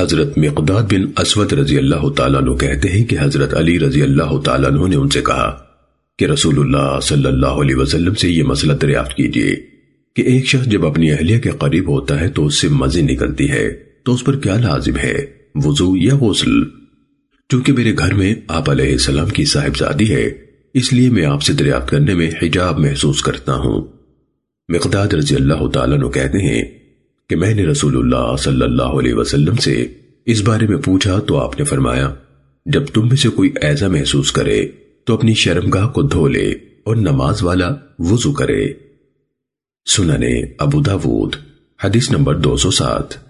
حضرت مقداد بن اسود رضی اللہ تعالیٰ عنہ کہتے ہیں کہ حضرت علی رضی اللہ تعالیٰ عنہ نے ان سے کہا کہ رسول اللہ صلی اللہ علیہ وسلم سے یہ مسئلہ دریافت کیجیے کہ ایک شخص جب اپنی اہلیہ کے قریب ہوتا ہے تو اس سے مزے نکلتی ہے، تو اس پر کیا لازم ہے؟ وضو یا غسل؟ چونکہ میرے گھر میں آپ علیہ السلام کی صاحبزادی ہے، اس لیے میں آپ سے دریافت کرنے میں حجاب محسوس کرتا ہوں۔ مقداد رضی اللہ تعالیٰ نے کہتے ہیں کہ میں نے رسول اللہ صلی اللہ علیہ وسلم سے اس بارے میں پوچھا تو آپ نے فرمایا، جب تم میں سے کوئی ایسا محسوس کرے تو اپنی شرمگاہ کو دھو لے اور نماز والا وضو کرے۔ سننے ابو داود، حدیث نمبر دو سو سات۔